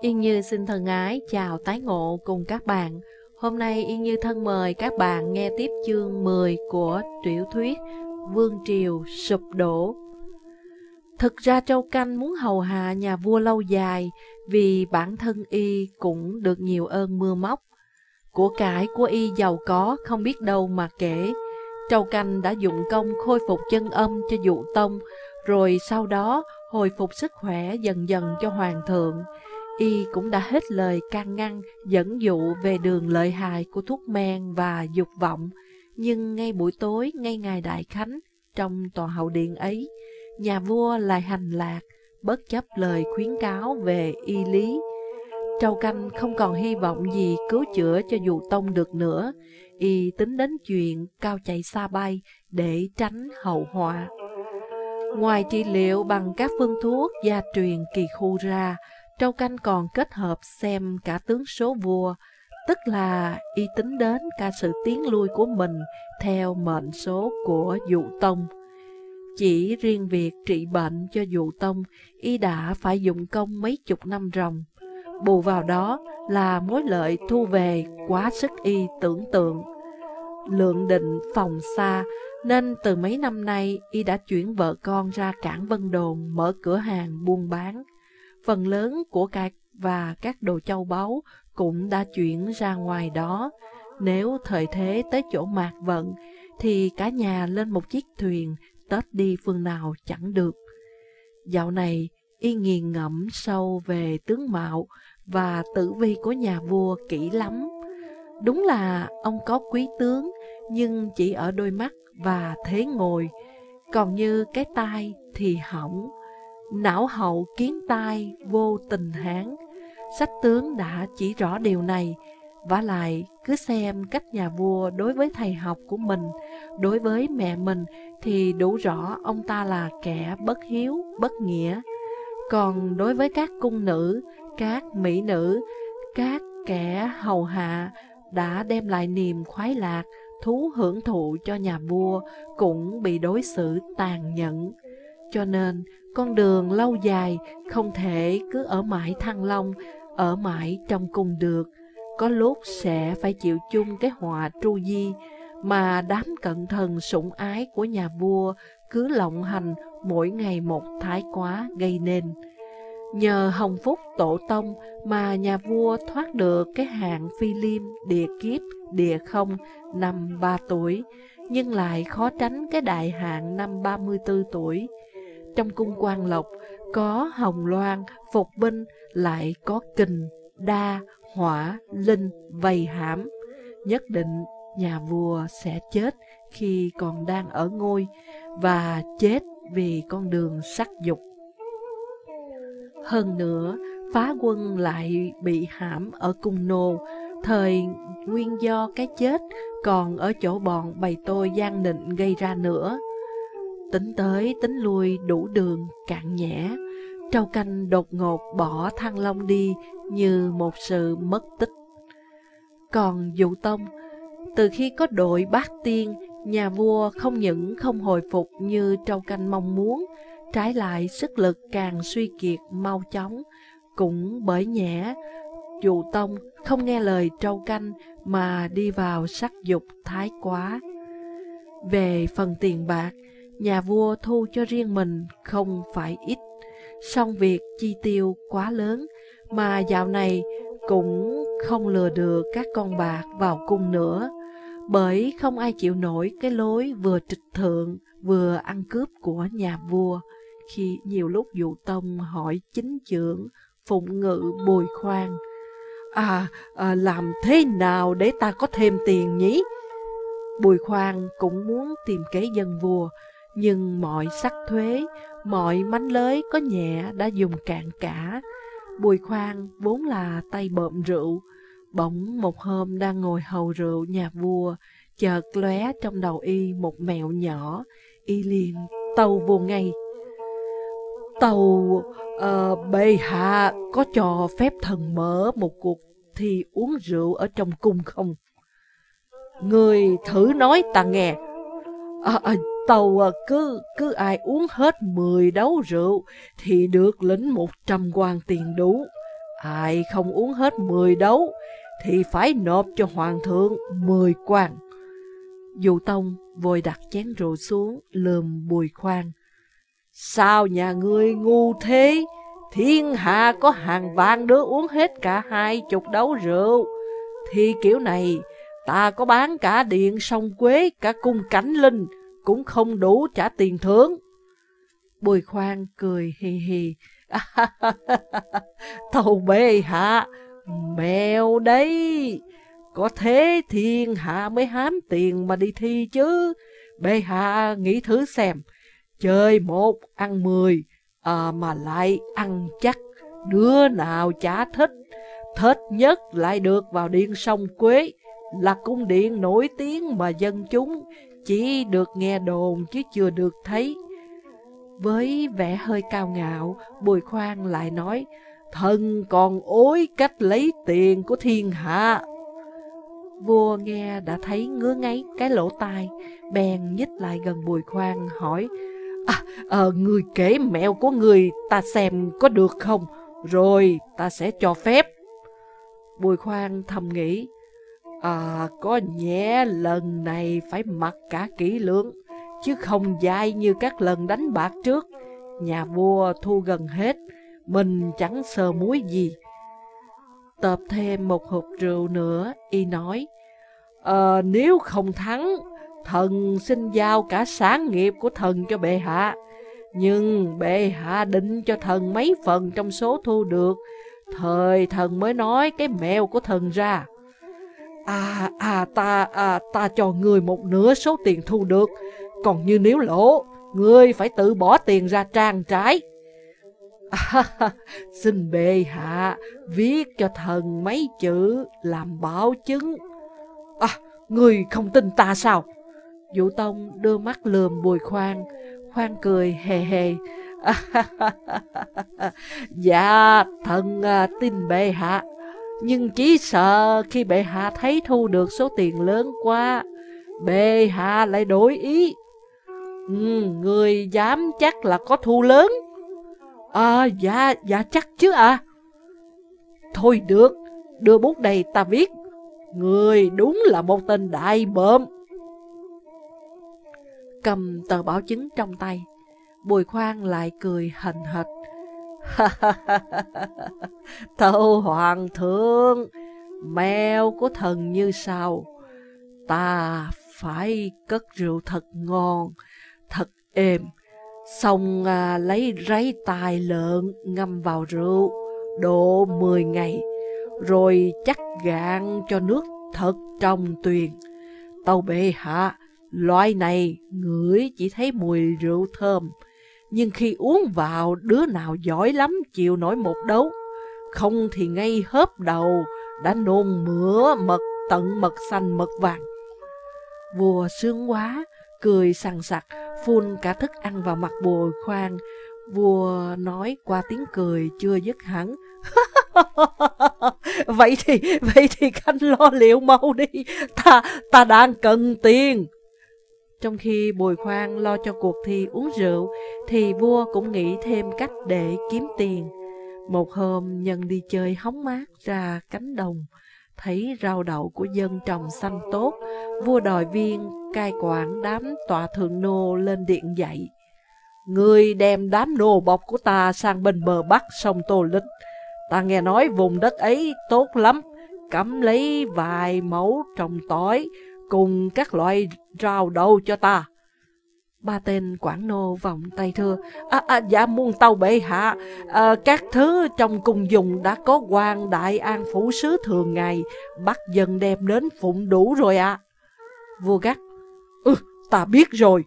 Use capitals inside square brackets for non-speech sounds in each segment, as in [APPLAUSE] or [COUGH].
Yên Như xin thân ái chào tái ngộ cùng các bạn. Hôm nay Yên Như thân mời các bạn nghe tiếp chương 10 của tiểu thuyết Vương Triều Sụp Đổ. Thực ra Châu Canh muốn hầu hạ nhà vua lâu dài vì bản thân y cũng được nhiều ơn mưa móc. Của cải của y giàu có không biết đâu mà kể. Châu Canh đã dụng công khôi phục chân âm cho dụ tông, rồi sau đó hồi phục sức khỏe dần dần cho hoàng thượng y cũng đã hết lời can ngăn, dẫn dụ về đường lợi hại của thuốc men và dục vọng. Nhưng ngay buổi tối, ngay ngày Đại Khánh, trong tòa hậu điện ấy, nhà vua lại hành lạc, bất chấp lời khuyến cáo về y lý. Trâu Canh không còn hy vọng gì cứu chữa cho dù tông được nữa, y tính đến chuyện cao chạy xa bay để tránh hậu họa. Ngoài trị liệu bằng các phương thuốc gia truyền kỳ khu ra, Trâu Canh còn kết hợp xem cả tướng số vua, tức là y tính đến cả sự tiến lui của mình theo mệnh số của dụ tông. Chỉ riêng việc trị bệnh cho dụ tông, y đã phải dụng công mấy chục năm ròng. Bù vào đó là mối lợi thu về quá sức y tưởng tượng. Lượng định phòng xa, nên từ mấy năm nay y đã chuyển vợ con ra cảng Vân Đồn mở cửa hàng buôn bán phần lớn của cải và các đồ châu báu cũng đã chuyển ra ngoài đó. Nếu thời thế tới chỗ mạc vận, thì cả nhà lên một chiếc thuyền, tết đi phương nào chẳng được. Dạo này, y nghiền ngẫm sâu về tướng mạo và tử vi của nhà vua kỹ lắm. Đúng là ông có quý tướng, nhưng chỉ ở đôi mắt và thế ngồi, còn như cái tai thì hỏng não hậu kiến tai vô tình hán. Sách tướng đã chỉ rõ điều này, và lại cứ xem cách nhà vua đối với thầy học của mình, đối với mẹ mình thì đủ rõ ông ta là kẻ bất hiếu, bất nghĩa. Còn đối với các cung nữ, các mỹ nữ, các kẻ hầu hạ đã đem lại niềm khoái lạc, thú hưởng thụ cho nhà vua cũng bị đối xử tàn nhẫn. Cho nên, con đường lâu dài không thể cứ ở mãi thăng long, ở mãi trong cung được. Có lúc sẽ phải chịu chung cái họa tru di mà đám cận thần sủng ái của nhà vua cứ lộng hành mỗi ngày một thái quá gây nên. Nhờ hồng phúc tổ tông mà nhà vua thoát được cái hạng phi liêm địa kiếp địa không năm ba tuổi, nhưng lại khó tránh cái đại hạn năm 34 tuổi. Trong cung quan lộc có hồng loan, phục binh, lại có kình, đa, hỏa, linh, vầy hãm. Nhất định nhà vua sẽ chết khi còn đang ở ngôi và chết vì con đường sắc dục. Hơn nữa, phá quân lại bị hãm ở cung nô, thời nguyên do cái chết còn ở chỗ bọn bầy tôi gian nịnh gây ra nữa. Tính tới tính lui đủ đường, cạn nhẽ Trâu canh đột ngột bỏ thăng long đi Như một sự mất tích. Còn dụ tông, Từ khi có đội bát tiên, Nhà vua không những không hồi phục như trâu canh mong muốn, Trái lại sức lực càng suy kiệt mau chóng. Cũng bởi nhẽ Dụ tông không nghe lời trâu canh Mà đi vào sắc dục thái quá. Về phần tiền bạc nhà vua thu cho riêng mình không phải ít, song việc chi tiêu quá lớn mà dạo này cũng không lừa được các con bạc vào cung nữa, bởi không ai chịu nổi cái lối vừa trịch thượng vừa ăn cướp của nhà vua. Khi nhiều lúc dụ tông hỏi chính trưởng, phụng ngự bồi khoan, À, à, làm thế nào để ta có thêm tiền nhỉ? Bùi khoan cũng muốn tìm kế dân vua, nhưng mọi sắc thuế, mọi mánh lới có nhẹ đã dùng cạn cả. Bùi khoan vốn là tay bợm rượu, bỗng một hôm đang ngồi hầu rượu nhà vua, chợt lóe trong đầu y một mẹo nhỏ, y liền tàu vô ngay. Tàu uh, bệ hạ có cho phép thần mở một cuộc thi uống rượu ở trong cung không? Người thử nói ta nghe. À, à, tàu à, cứ cứ ai uống hết 10 đấu rượu thì được lĩnh 100 quan tiền đủ. ai không uống hết 10 đấu thì phải nộp cho hoàng thượng 10 quan. Dụ Tông vội đặt chén rượu xuống, lườm bùi khoan. Sao nhà ngươi ngu thế? Thiên hạ có hàng vạn đứa uống hết cả hai chục đấu rượu. Thì kiểu này, ta có bán cả điện sông Quế, cả cung cảnh linh, cũng không đủ trả tiền thưởng. Bùi khoan cười hì hì. [LAUGHS] Thầu bê hạ, mèo đấy. Có thế thiên hạ mới hám tiền mà đi thi chứ. Bê hạ nghĩ thử xem, chơi một ăn mười, à, mà lại ăn chắc, đứa nào chả thích. Thích nhất lại được vào điện sông Quế, là cung điện nổi tiếng mà dân chúng chỉ được nghe đồn chứ chưa được thấy. Với vẻ hơi cao ngạo, Bùi Khoan lại nói, Thần còn ối cách lấy tiền của thiên hạ. Vua nghe đã thấy ngứa ngáy cái lỗ tai, bèn nhích lại gần Bùi Khoan hỏi, À, à, người kể mẹo của người ta xem có được không? Rồi ta sẽ cho phép. Bùi Khoan thầm nghĩ, À, có nhẹ lần này phải mặc cả kỹ lưỡng, chứ không dai như các lần đánh bạc trước. Nhà vua thu gần hết, mình chẳng sờ muối gì. tập thêm một hộp rượu nữa, y nói, à, Nếu không thắng, thần xin giao cả sáng nghiệp của thần cho bệ hạ. Nhưng bệ hạ định cho thần mấy phần trong số thu được, thời thần mới nói cái mèo của thần ra. À, à, ta, à, ta cho người một nửa số tiền thu được, còn như nếu lỗ, ngươi phải tự bỏ tiền ra trang trái. À, xin bệ hạ viết cho thần mấy chữ làm bảo chứng. À, ngươi không tin ta sao? Vũ Tông đưa mắt lườm bùi khoan, khoan cười hề hề. À, dạ, thần à, tin bệ hạ. Nhưng chỉ sợ khi bệ hạ thấy thu được số tiền lớn quá, bệ hạ lại đổi ý. Ừ, người dám chắc là có thu lớn. À, dạ, dạ chắc chứ à. Thôi được, đưa bút đây ta viết. Người đúng là một tên đại bợm. Cầm tờ bảo chứng trong tay, Bùi khoan lại cười hình hệt. [LAUGHS] Tâu hoàng thượng, mèo của thần như sau. Ta phải cất rượu thật ngon, thật êm, xong à, lấy ráy tài lợn ngâm vào rượu, độ 10 ngày, rồi chắc gạn cho nước thật trong tuyền. Tâu bệ hạ, loại này ngửi chỉ thấy mùi rượu thơm, nhưng khi uống vào đứa nào giỏi lắm chịu nổi một đấu, không thì ngay hớp đầu đã nôn mửa mật tận mật xanh mật vàng. Vua sướng quá, cười sằng sặc, phun cả thức ăn vào mặt bùi khoan. Vua nói qua tiếng cười chưa dứt hẳn. [LAUGHS] vậy thì, vậy thì khanh lo liệu mau đi, ta, ta đang cần tiền. Trong khi Bùi Khoan lo cho cuộc thi uống rượu, thì vua cũng nghĩ thêm cách để kiếm tiền. Một hôm, nhân đi chơi hóng mát ra cánh đồng, thấy rau đậu của dân trồng xanh tốt, vua đòi viên cai quản đám tọa thượng nô lên điện dạy. Người đem đám nô bọc của ta sang bên bờ bắc sông Tô Lịch. Ta nghe nói vùng đất ấy tốt lắm, cắm lấy vài mẫu trồng tỏi, cùng các loại rau đậu cho ta. Ba tên quản nô vọng tay thưa, à, à, dạ muôn tàu bệ hạ, à, các thứ trong cung dùng đã có quan đại an phủ sứ thường ngày, bắt dân đem đến phụng đủ rồi ạ. À. Vua gắt, ừ, ta biết rồi,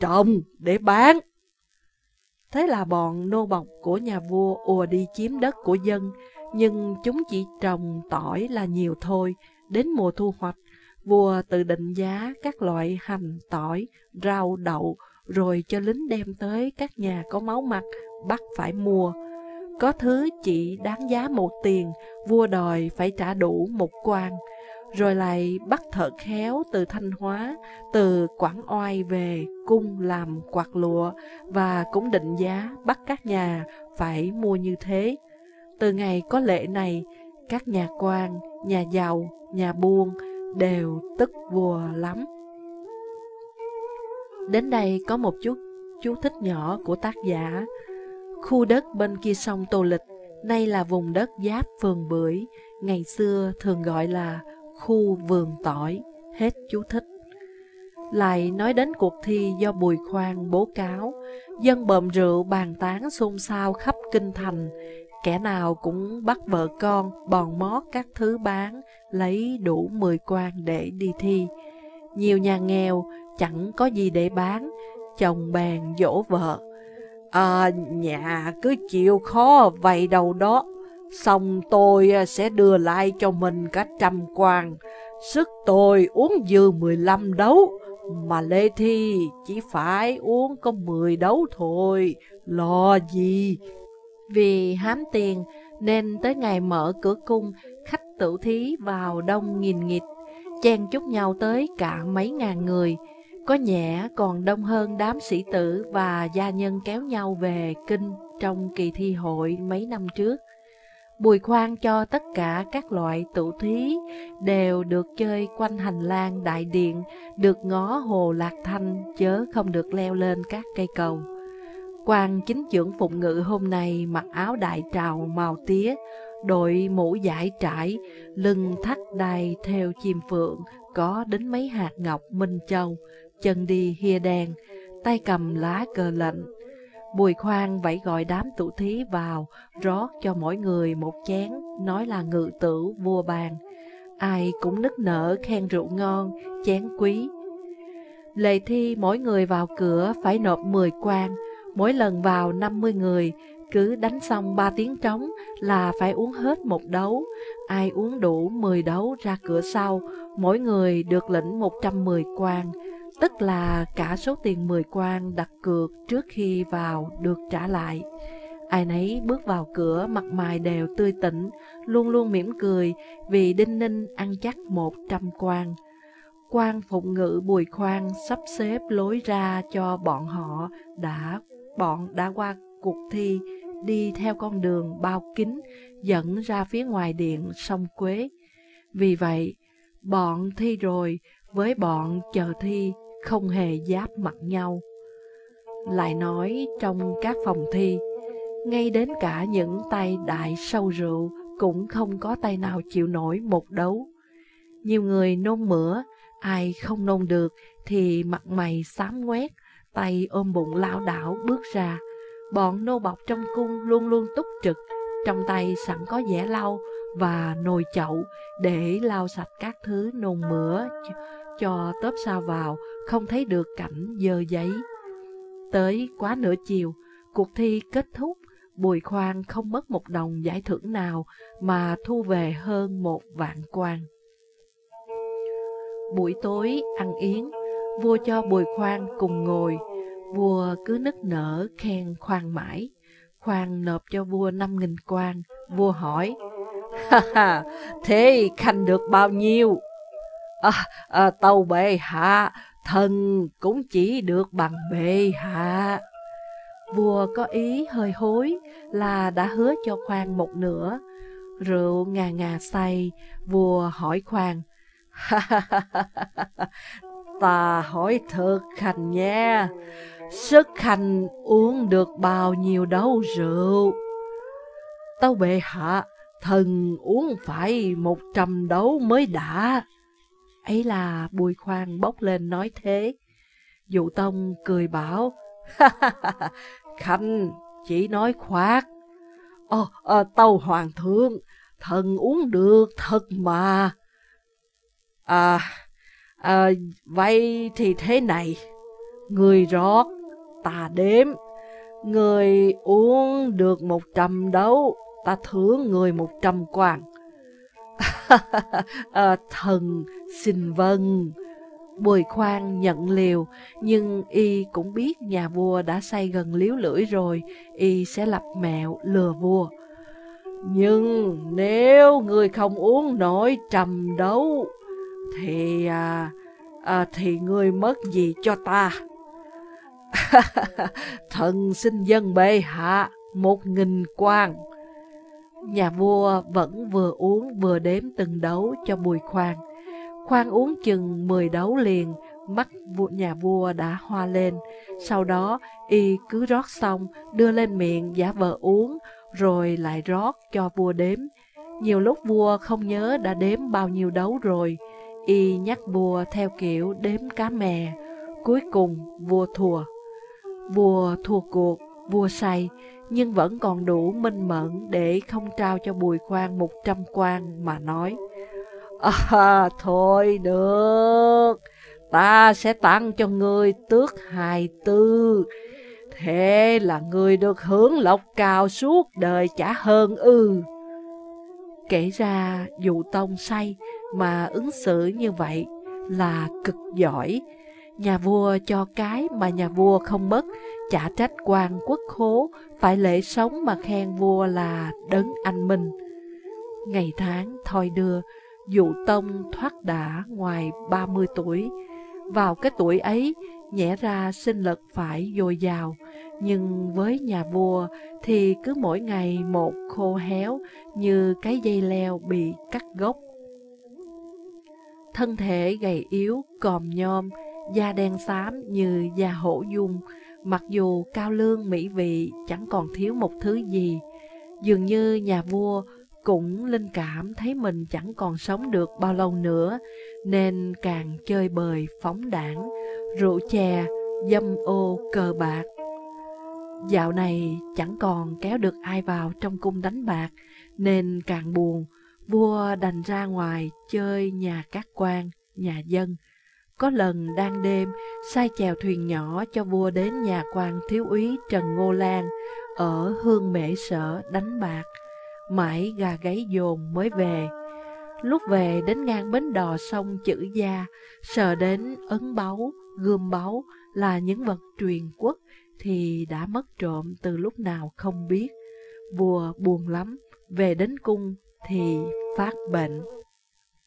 trồng để bán. Thế là bọn nô bọc của nhà vua ùa đi chiếm đất của dân, nhưng chúng chỉ trồng tỏi là nhiều thôi, đến mùa thu hoạch Vua tự định giá các loại hành, tỏi, rau, đậu, rồi cho lính đem tới các nhà có máu mặt, bắt phải mua. Có thứ chỉ đáng giá một tiền, vua đòi phải trả đủ một quan. Rồi lại bắt thợ khéo từ Thanh Hóa, từ Quảng Oai về cung làm quạt lụa và cũng định giá bắt các nhà phải mua như thế. Từ ngày có lệ này, các nhà quan, nhà giàu, nhà buôn đều tức vua lắm. Đến đây có một chút chú thích nhỏ của tác giả. Khu đất bên kia sông Tô Lịch, nay là vùng đất giáp phường Bưởi, ngày xưa thường gọi là khu vườn tỏi, hết chú thích. Lại nói đến cuộc thi do Bùi Khoan bố cáo, dân bợm rượu bàn tán xôn xao khắp kinh thành, kẻ nào cũng bắt vợ con bòn mót các thứ bán, lấy đủ 10 quan để đi thi. Nhiều nhà nghèo chẳng có gì để bán, chồng bèn dỗ vợ. À, nhà cứ chịu khó vậy đâu đó, xong tôi à, sẽ đưa lại cho mình cả trăm quan. Sức tôi uống dư 15 đấu, mà Lê Thi chỉ phải uống có 10 đấu thôi, lo gì. Vì hám tiền nên tới ngày mở cửa cung, khách tử thí vào đông nghìn nghịt, chen chúc nhau tới cả mấy ngàn người. Có nhẹ còn đông hơn đám sĩ tử và gia nhân kéo nhau về kinh trong kỳ thi hội mấy năm trước. Bùi khoan cho tất cả các loại tụ thí đều được chơi quanh hành lang đại điện, được ngó hồ lạc thanh chớ không được leo lên các cây cầu. Quan chính trưởng phụng ngự hôm nay mặc áo đại trào màu tía, đội mũ giải trải, lưng thắt đai theo chim phượng, có đến mấy hạt ngọc minh châu, chân đi hia đen, tay cầm lá cờ lệnh. Bùi khoan vẫy gọi đám tụ thí vào, rót cho mỗi người một chén, nói là ngự tử vua bàn. Ai cũng nức nở khen rượu ngon, chén quý. Lệ thi mỗi người vào cửa phải nộp 10 quan, mỗi lần vào 50 người, cứ đánh xong 3 tiếng trống là phải uống hết một đấu. Ai uống đủ 10 đấu ra cửa sau, mỗi người được lĩnh 110 quan tức là cả số tiền 10 quan đặt cược trước khi vào được trả lại. Ai nấy bước vào cửa mặt mày đều tươi tỉnh, luôn luôn mỉm cười vì Đinh Ninh ăn chắc 100 quan. Quan phụng ngự bùi khoan sắp xếp lối ra cho bọn họ đã bọn đã qua cuộc thi đi theo con đường bao kính dẫn ra phía ngoài điện sông Quế. Vì vậy, bọn thi rồi với bọn chờ thi không hề giáp mặt nhau. Lại nói trong các phòng thi, ngay đến cả những tay đại sâu rượu cũng không có tay nào chịu nổi một đấu. Nhiều người nôn mửa, ai không nôn được thì mặt mày xám ngoét, tay ôm bụng lão đảo bước ra. Bọn nô bọc trong cung luôn luôn túc trực, trong tay sẵn có dẻ lau và nồi chậu để lau sạch các thứ nôn mửa cho tớp sao vào, không thấy được cảnh dơ giấy. Tới quá nửa chiều, cuộc thi kết thúc, Bùi Khoan không mất một đồng giải thưởng nào mà thu về hơn một vạn quan. Buổi tối ăn yến, vua cho Bùi Khoan cùng ngồi, vua cứ nức nở khen khoan mãi. Khoan nộp cho vua năm nghìn quan, vua hỏi, Ha ha, thế khanh được bao nhiêu? À, à, tàu bệ hạ, thần cũng chỉ được bằng bệ hạ. Vua có ý hơi hối là đã hứa cho khoan một nửa. Rượu ngà ngà say, vua hỏi khoan. Ta hỏi thực khanh nha, sức khanh uống được bao nhiêu đấu rượu? Tâu bệ hạ, thần uống phải một trăm đấu mới đã. Ấy là Bùi Khoan bốc lên nói thế. Dụ Tông cười bảo, Khanh chỉ nói khoác. Ồ, à, tâu hoàng thượng, thần uống được thật mà. À, à, vậy thì thế này, người rót, ta đếm, người uống được một trăm đấu, ta thưởng người một trăm quan. à, [LAUGHS] ờ, thần xin vâng. Bùi khoan nhận liều, nhưng y cũng biết nhà vua đã say gần liếu lưỡi rồi, y sẽ lập mẹo lừa vua. Nhưng nếu người không uống nổi trầm đấu, thì à, à, thì người mất gì cho ta? [LAUGHS] Thần xin dân bệ hạ một nghìn quan. Nhà vua vẫn vừa uống vừa đếm từng đấu cho bùi khoan. Khoan uống chừng 10 đấu liền, mắt nhà vua đã hoa lên. Sau đó, y cứ rót xong, đưa lên miệng giả vờ uống, rồi lại rót cho vua đếm. Nhiều lúc vua không nhớ đã đếm bao nhiêu đấu rồi, y nhắc vua theo kiểu đếm cá mè. Cuối cùng, vua thua. Vua thua cuộc, vua say, nhưng vẫn còn đủ minh mẫn để không trao cho Bùi Khoan một trăm quan mà nói. À, thôi được, ta sẽ tặng cho ngươi tước hài tư. Thế là người được hưởng lộc cao suốt đời chả hơn ư. Kể ra dụ tông say mà ứng xử như vậy là cực giỏi. Nhà vua cho cái mà nhà vua không mất, chả trách quan quốc khố, phải lễ sống mà khen vua là đấng anh minh. Ngày tháng thoi đưa, dụ tông thoát đã ngoài 30 tuổi. Vào cái tuổi ấy, nhẽ ra sinh lực phải dồi dào, nhưng với nhà vua thì cứ mỗi ngày một khô héo như cái dây leo bị cắt gốc. Thân thể gầy yếu, còm nhom, da đen xám như da hổ dung, mặc dù cao lương mỹ vị chẳng còn thiếu một thứ gì. Dường như nhà vua cũng linh cảm thấy mình chẳng còn sống được bao lâu nữa, nên càng chơi bời phóng đảng, rượu chè, dâm ô cờ bạc. Dạo này chẳng còn kéo được ai vào trong cung đánh bạc, nên càng buồn, vua đành ra ngoài chơi nhà các quan, nhà dân. Có lần đang đêm, sai chèo thuyền nhỏ cho vua đến nhà quan thiếu úy Trần Ngô Lan ở Hương Mễ Sở đánh bạc. Mãi gà gáy dồn mới về. Lúc về đến ngang bến đò sông chữ gia, sờ đến ấn báu, gươm báu là những vật truyền quốc thì đã mất trộm từ lúc nào không biết. Vua buồn lắm, về đến cung thì phát bệnh.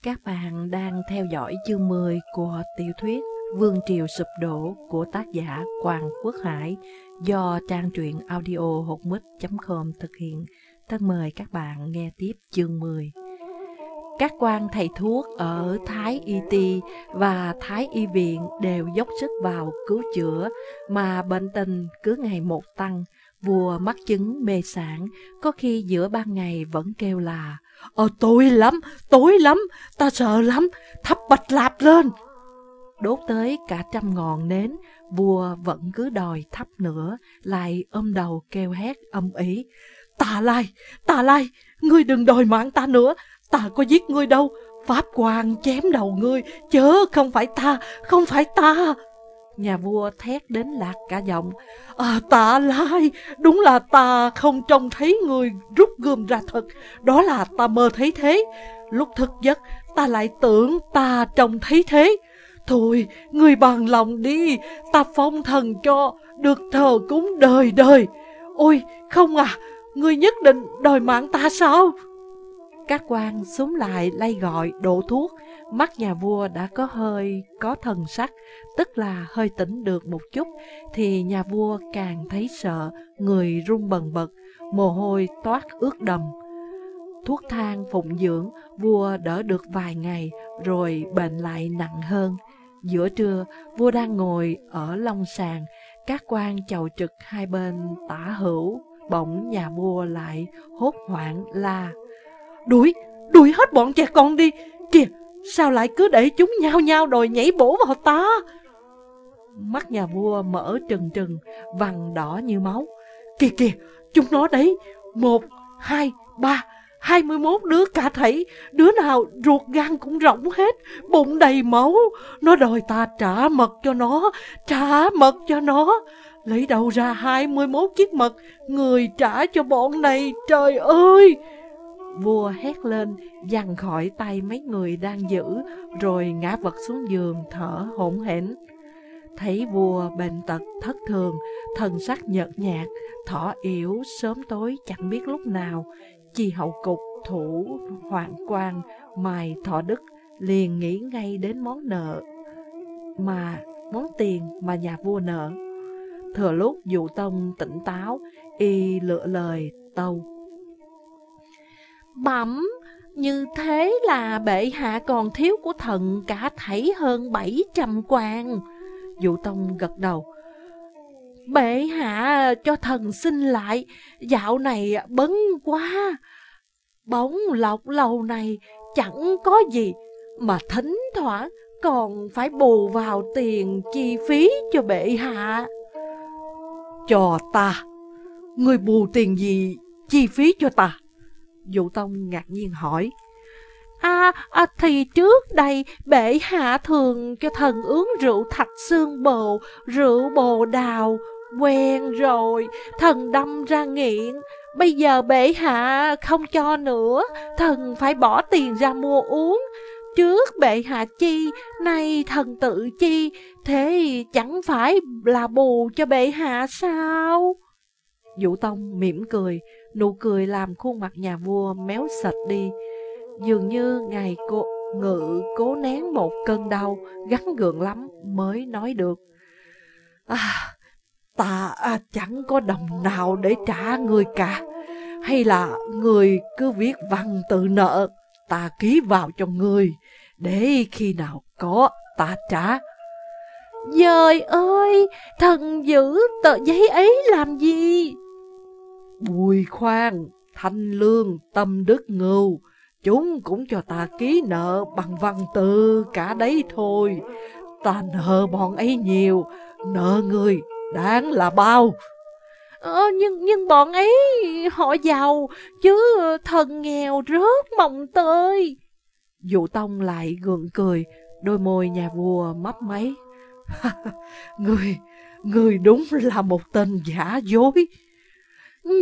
Các bạn đang theo dõi chương 10 của tiểu thuyết Vương Triều Sụp Đổ của tác giả Quang Quốc Hải do trang truyện audio hột mít.com thực hiện. Thân mời các bạn nghe tiếp chương 10. Các quan thầy thuốc ở Thái Y Ti và Thái Y Viện đều dốc sức vào cứu chữa, mà bệnh tình cứ ngày một tăng. Vua mắc chứng mê sản, có khi giữa ban ngày vẫn kêu là Ờ tối lắm, tối lắm, ta sợ lắm, thắp bạch lạp lên. Đốt tới cả trăm ngọn nến, vua vẫn cứ đòi thắp nữa, lại ôm đầu kêu hét âm ý. Ta lai, ta lai, ngươi đừng đòi mạng ta nữa, ta có giết ngươi đâu, pháp quan chém đầu ngươi, chớ không phải ta, không phải ta. Nhà vua thét đến lạc cả giọng. À, tạ lai, đúng là ta không trông thấy người rút gươm ra thật. Đó là ta mơ thấy thế. Lúc thức giấc, ta lại tưởng ta trông thấy thế. Thôi, người bằng lòng đi, ta phong thần cho, được thờ cúng đời đời. Ôi, không à, người nhất định đòi mạng ta sao? Các quan xuống lại lay gọi đổ thuốc, mắt nhà vua đã có hơi có thần sắc, tức là hơi tỉnh được một chút, thì nhà vua càng thấy sợ, người run bần bật, mồ hôi toát ướt đầm. Thuốc thang phụng dưỡng, vua đỡ được vài ngày, rồi bệnh lại nặng hơn. Giữa trưa, vua đang ngồi ở long sàng, các quan chầu trực hai bên tả hữu, bỗng nhà vua lại hốt hoảng la. Đuổi, đuổi hết bọn trẻ con đi, kìa, sao lại cứ để chúng nhau nhau đòi nhảy bổ vào ta? Mắt nhà vua mở trừng trừng, vằn đỏ như máu. Kìa kìa, chúng nó đấy, một, hai, ba, hai mươi mốt đứa cả thảy, đứa nào ruột gan cũng rỗng hết, bụng đầy máu. Nó đòi ta trả mật cho nó, trả mật cho nó. Lấy đầu ra hai mươi mốt chiếc mật, người trả cho bọn này, trời ơi! Vua hét lên, giằng khỏi tay mấy người đang giữ, rồi ngã vật xuống giường thở hổn hển. Thấy vua bệnh tật thất thường, thần sắc nhợt nhạt, thỏ yếu sớm tối chẳng biết lúc nào. Chi hậu cục thủ hoàng quan mài thọ đức liền nghĩ ngay đến món nợ mà món tiền mà nhà vua nợ. Thừa lúc dụ tông tỉnh táo, y lựa lời tâu. Bẩm, như thế là bệ hạ còn thiếu của thần cả thảy hơn 700 quan. Dụ Tông gật đầu. Bệ hạ cho thần xin lại, dạo này bấn quá. Bóng lọc lầu này chẳng có gì, mà thỉnh thoảng còn phải bù vào tiền chi phí cho bệ hạ. Cho ta, người bù tiền gì chi phí cho ta? Dụ Tông ngạc nhiên hỏi. À, à, thì trước đây bệ hạ thường cho thần uống rượu thạch xương bồ, rượu bồ đào, quen rồi, thần đâm ra nghiện. Bây giờ bệ hạ không cho nữa, thần phải bỏ tiền ra mua uống. Trước bệ hạ chi, nay thần tự chi, thế chẳng phải là bù cho bệ hạ sao? Dụ Tông mỉm cười, nụ cười làm khuôn mặt nhà vua méo sạch đi. Dường như ngày cô ngự cố nén một cơn đau gắn gượng lắm mới nói được. À, ta à, chẳng có đồng nào để trả người cả. Hay là người cứ viết văn tự nợ, ta ký vào cho người, để khi nào có ta trả. Dời ơi, thần giữ tờ giấy ấy làm gì? Bùi khoan, thanh lương, tâm đức ngưu, chúng cũng cho ta ký nợ bằng văn tự cả đấy thôi. Ta nợ bọn ấy nhiều, nợ người đáng là bao. Ờ, nhưng nhưng bọn ấy họ giàu, chứ thần nghèo rớt mộng tơi. Dụ Tông lại gượng cười, đôi môi nhà vua mấp máy. [LAUGHS] người, người đúng là một tên giả dối.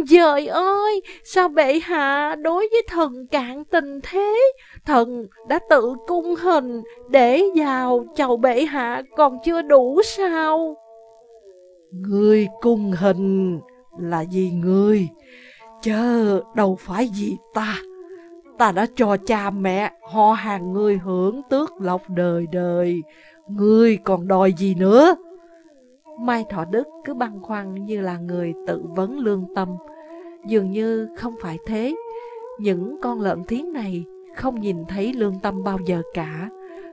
Trời ơi, sao bệ hạ đối với thần cạn tình thế? Thần đã tự cung hình để vào chầu bệ hạ còn chưa đủ sao? Người cung hình là vì người, chớ đâu phải vì ta. Ta đã cho cha mẹ họ hàng người hưởng tước lộc đời đời, ngươi còn đòi gì nữa? Mai Thọ Đức cứ băn khoăn như là người tự vấn lương tâm. Dường như không phải thế. Những con lợn thiến này không nhìn thấy lương tâm bao giờ cả.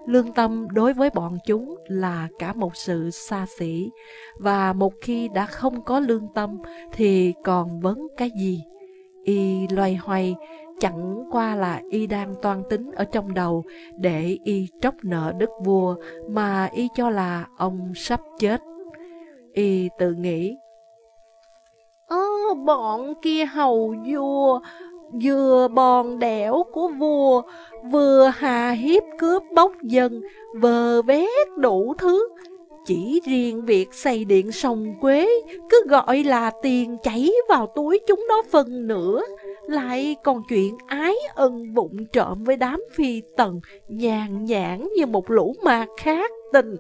Lương tâm đối với bọn chúng là cả một sự xa xỉ. Và một khi đã không có lương tâm thì còn vấn cái gì? Y loay hoay, chẳng qua là y đang toan tính ở trong đầu để y tróc nợ đức vua mà y cho là ông sắp chết. Y tự nghĩ. Ơ, bọn kia hầu vua, vừa bòn đẻo của vua, vừa hà hiếp cướp bóc dân, vờ vét đủ thứ. Chỉ riêng việc xây điện sông Quế cứ gọi là tiền chảy vào túi chúng nó phần nữa. Lại còn chuyện ái ân bụng trộm với đám phi tần, nhàn nhãn như một lũ ma khác tình.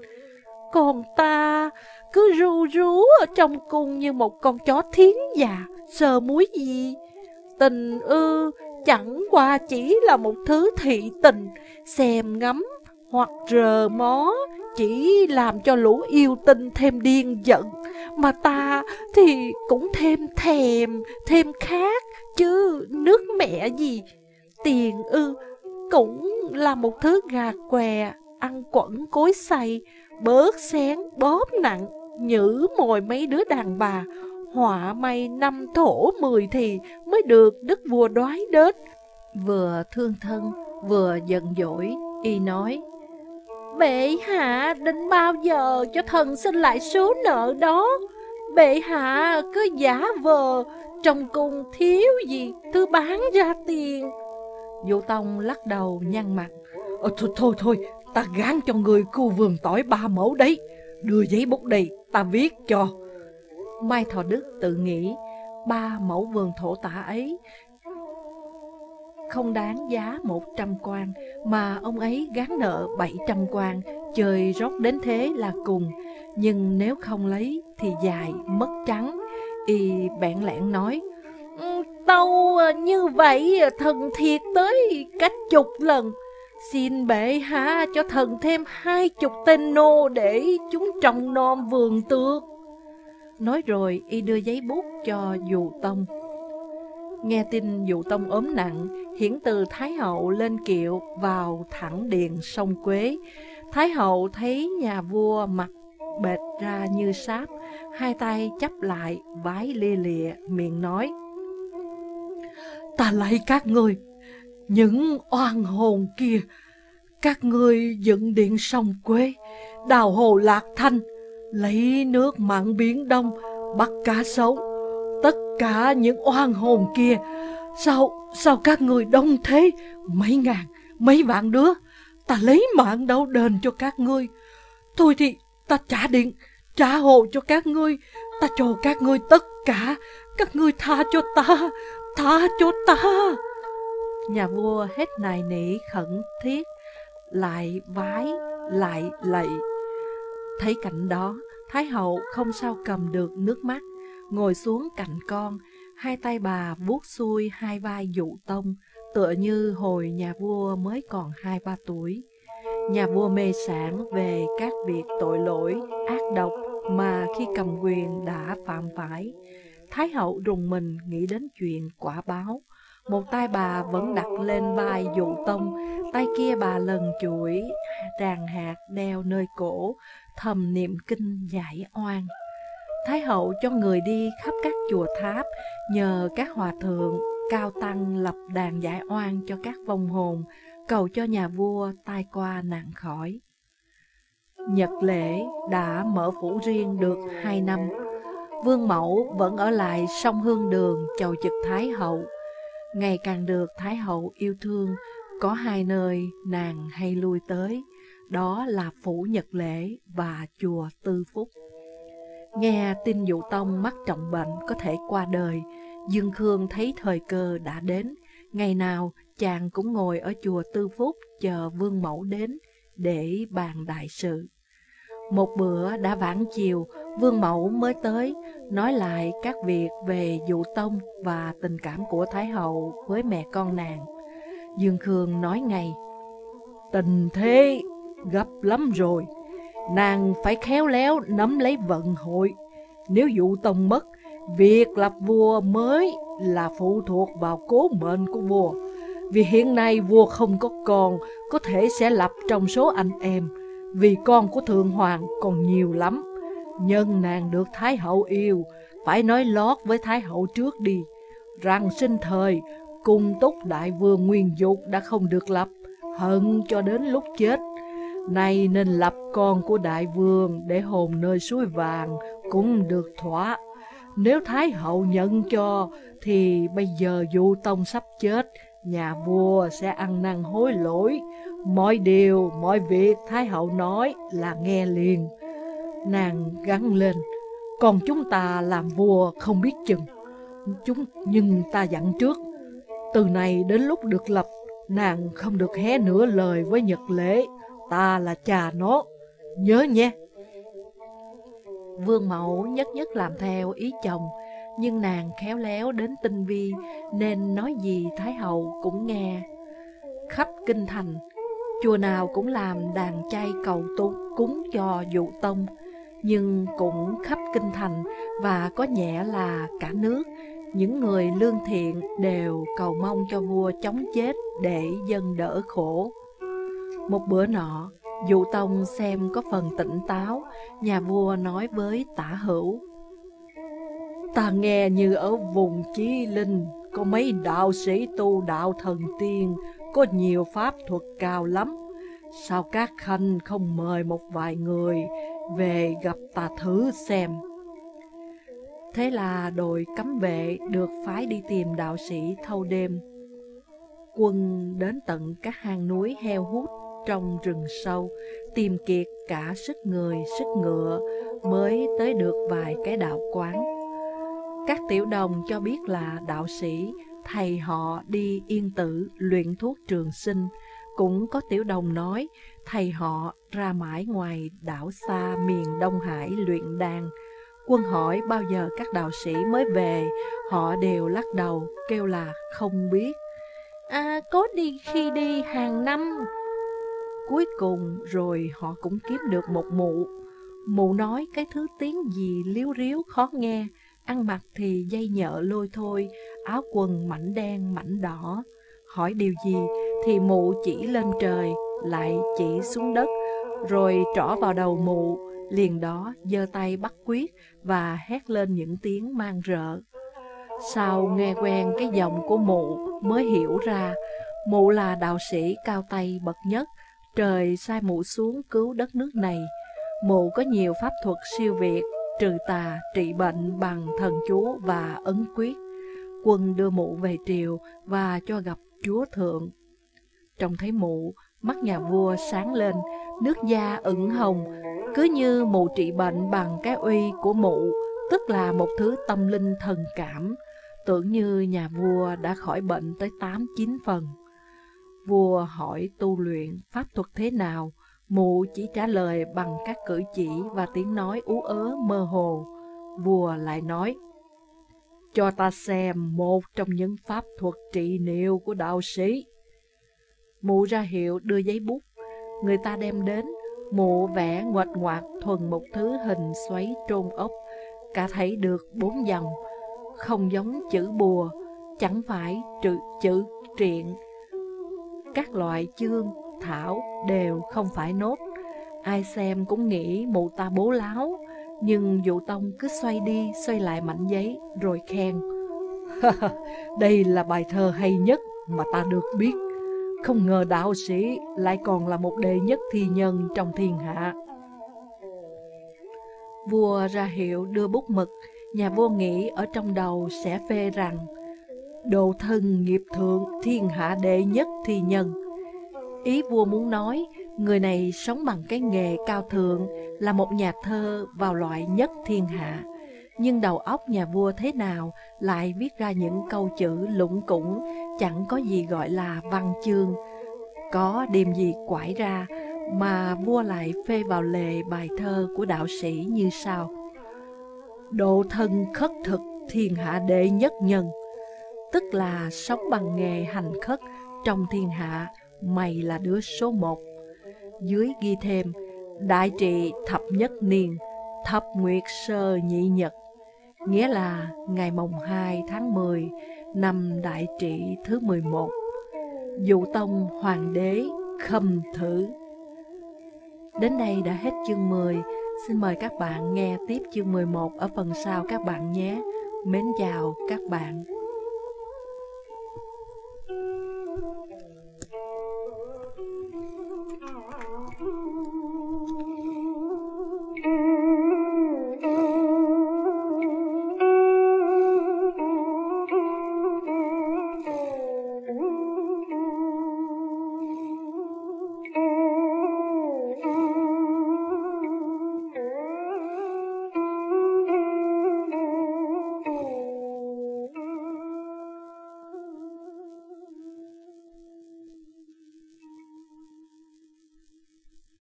Còn ta cứ ru rú ở trong cung như một con chó thiến già, sờ muối gì. Tình ư, chẳng qua chỉ là một thứ thị tình, xem ngắm hoặc rờ mó, chỉ làm cho lũ yêu tinh thêm điên giận, mà ta thì cũng thêm thèm, thêm khát, chứ nước mẹ gì. Tiền ư, cũng là một thứ gà què, ăn quẩn cối xay, bớt xén, bóp nặng, nhử mồi mấy đứa đàn bà, họa may năm thổ mười thì mới được đức vua đoái đến. Vừa thương thân, vừa giận dỗi, y nói, Bệ hạ định bao giờ cho thần xin lại số nợ đó? Bệ hạ cứ giả vờ, trong cung thiếu gì, cứ bán ra tiền. Vũ Tông lắc đầu nhăn mặt. Ờ, thôi thôi thôi, ta gán cho người khu vườn tỏi ba mẫu đấy. Đưa giấy bút đi ta viết cho. Mai Thọ Đức tự nghĩ, ba mẫu vườn thổ tả ấy không đáng giá 100 quan, mà ông ấy gán nợ 700 quan, trời rót đến thế là cùng. Nhưng nếu không lấy thì dài, mất trắng. Y bẹn lẹn nói, ừ, Tâu như vậy thần thiệt tới cách chục lần. Xin bệ hạ cho thần thêm hai chục tên nô để chúng trồng non vườn tược. Nói rồi y đưa giấy bút cho dù tông. Nghe tin dụ tông ốm nặng, hiển từ Thái hậu lên kiệu vào thẳng điện sông Quế. Thái hậu thấy nhà vua mặt bệt ra như sáp, hai tay chấp lại, vái lia lịa, miệng nói. Ta lấy các ngươi, những oan hồn kia, các ngươi dựng điện sông Quế, đào hồ Lạc Thanh, lấy nước mặn biển Đông, bắt cá sấu, tất cả những oan hồn kia, sao, sao các người đông thế, mấy ngàn, mấy vạn đứa, ta lấy mạng đâu đền cho các ngươi. Thôi thì ta trả điện, trả hộ cho các ngươi, ta cho các ngươi tất cả, các ngươi tha cho ta, tha cho ta. Nhà vua hết nài nỉ khẩn thiết, lại vái, lại lạy. Thấy cảnh đó, Thái hậu không sao cầm được nước mắt, ngồi xuống cạnh con, hai tay bà vuốt xuôi hai vai dụ tông, tựa như hồi nhà vua mới còn hai ba tuổi. Nhà vua mê sản về các việc tội lỗi, ác độc mà khi cầm quyền đã phạm phải. Thái hậu rùng mình nghĩ đến chuyện quả báo. Một tay bà vẫn đặt lên vai dụ tông, tay kia bà lần chuỗi tràn hạt đeo nơi cổ, thầm niệm kinh giải oan. Thái hậu cho người đi khắp các chùa tháp, nhờ các hòa thượng, cao tăng lập đàn giải oan cho các vong hồn, cầu cho nhà vua tai qua nạn khỏi. Nhật lễ đã mở phủ riêng được hai năm, Vương Mẫu vẫn ở lại sông Hương Đường chầu trực Thái Hậu. Ngày càng được Thái Hậu yêu thương, có hai nơi nàng hay lui tới, đó là Phủ Nhật Lễ và Chùa Tư Phúc. Nghe tin Dụ Tông mắc trọng bệnh có thể qua đời, Dương Khương thấy thời cơ đã đến, ngày nào chàng cũng ngồi ở chùa Tư Phúc chờ Vương Mẫu đến để bàn đại sự. Một bữa đã vãn chiều, Vương Mẫu mới tới, nói lại các việc về Dụ Tông và tình cảm của Thái Hậu với mẹ con nàng. Dương Khương nói ngay, tình thế gấp lắm rồi, nàng phải khéo léo nắm lấy vận hội. Nếu Dụ Tông mất, việc lập vua mới là phụ thuộc vào cố mệnh của vua. Vì hiện nay vua không có con, có thể sẽ lập trong số anh em, vì con của Thượng Hoàng còn nhiều lắm. Nhân nàng được Thái Hậu yêu, phải nói lót với Thái Hậu trước đi, rằng sinh thời, cung túc đại vương Nguyên Dục đã không được lập, hận cho đến lúc chết. Nay nên lập con của đại vương để hồn nơi suối vàng cũng được thỏa. Nếu Thái Hậu nhận cho, thì bây giờ dụ tông sắp chết, nhà vua sẽ ăn năn hối lỗi. Mọi điều, mọi việc Thái Hậu nói là nghe liền. Nàng gắn lên, còn chúng ta làm vua không biết chừng. Chúng nhưng ta dặn trước, từ này đến lúc được lập, nàng không được hé nửa lời với Nhật Lễ. Ta là cha nó, nhớ nhé. Vương mẫu nhất nhất làm theo ý chồng, nhưng nàng khéo léo đến tinh vi nên nói gì Thái hậu cũng nghe. Khắp kinh thành, chùa nào cũng làm đàn chay cầu tu cúng cho dụ tông, nhưng cũng khắp kinh thành và có nhẹ là cả nước, những người lương thiện đều cầu mong cho vua chống chết để dân đỡ khổ. Một bữa nọ, Dụ Tông xem có phần tỉnh táo, nhà vua nói với tả hữu. Ta nghe như ở vùng Chí Linh, có mấy đạo sĩ tu đạo thần tiên, có nhiều pháp thuật cao lắm. Sao các khanh không mời một vài người về gặp tà thứ xem? Thế là đội cấm vệ được phái đi tìm đạo sĩ thâu đêm. Quân đến tận các hang núi heo hút trong rừng sâu, tìm kiệt cả sức người, sức ngựa, mới tới được vài cái đạo quán. Các tiểu đồng cho biết là đạo sĩ, thầy họ đi yên tử luyện thuốc trường sinh. Cũng có tiểu đồng nói, thầy họ ra mãi ngoài đảo xa miền Đông Hải luyện đàn. Quân hỏi bao giờ các đạo sĩ mới về, họ đều lắc đầu, kêu là không biết. À, có đi khi đi hàng năm, Cuối cùng rồi họ cũng kiếm được một mụ. Mụ nói cái thứ tiếng gì liếu riếu khó nghe, ăn mặc thì dây nhợ lôi thôi, áo quần mảnh đen mảnh đỏ. hỏi điều gì thì mụ chỉ lên trời, lại chỉ xuống đất, rồi trỏ vào đầu mụ, liền đó giơ tay bắt quyết và hét lên những tiếng mang rợ. Sau nghe quen cái giọng của mụ mới hiểu ra, mụ là đạo sĩ cao tay bậc nhất, trời sai mụ xuống cứu đất nước này. Mụ có nhiều pháp thuật siêu việt, trừ tà, trị bệnh bằng thần chúa và ấn quyết. Quân đưa mụ về triều và cho gặp chúa thượng. Trông thấy mụ, mắt nhà vua sáng lên, nước da ửng hồng, cứ như mụ trị bệnh bằng cái uy của mụ, tức là một thứ tâm linh thần cảm, tưởng như nhà vua đã khỏi bệnh tới 8-9 phần. Vua hỏi tu luyện pháp thuật thế nào, mụ chỉ trả lời bằng các cử chỉ và tiếng nói ú ớ mơ hồ. Vua lại nói, cho ta xem một trong những pháp thuật trị liệu của đạo sĩ. Mụ ra hiệu đưa giấy bút, người ta đem đến, mụ vẽ ngoạch ngoạc thuần một thứ hình xoáy trôn ốc, cả thấy được bốn dòng, không giống chữ bùa, chẳng phải trừ chữ triện. Các loại chương, thảo đều không phải nốt. Ai xem cũng nghĩ mụ ta bố láo, nhưng dụ tông cứ xoay đi, xoay lại mảnh giấy, rồi khen. [LAUGHS] Đây là bài thơ hay nhất mà ta được biết. Không ngờ đạo sĩ lại còn là một đệ nhất thi nhân trong thiên hạ. Vua ra hiệu đưa bút mực, nhà vua nghĩ ở trong đầu sẽ phê rằng Độ thân nghiệp thượng thiên hạ đệ nhất thi nhân. Ý vua muốn nói, người này sống bằng cái nghề cao thượng, là một nhà thơ vào loại nhất thiên hạ. Nhưng đầu óc nhà vua thế nào lại viết ra những câu chữ lũng củng, chẳng có gì gọi là văn chương. Có đêm gì quải ra, mà vua lại phê vào lề bài thơ của đạo sĩ như sau. Độ thân khất thực thiên hạ đệ nhất nhân, tức là sống bằng nghề hành khất trong thiên hạ, mày là đứa số một. Dưới ghi thêm, đại trị thập nhất niên, thập nguyệt sơ nhị nhật, nghĩa là ngày mồng 2 tháng 10 năm đại trị thứ 11. Dụ tông hoàng đế khâm thử Đến đây đã hết chương 10. Xin mời các bạn nghe tiếp chương 11 ở phần sau các bạn nhé. Mến chào các bạn.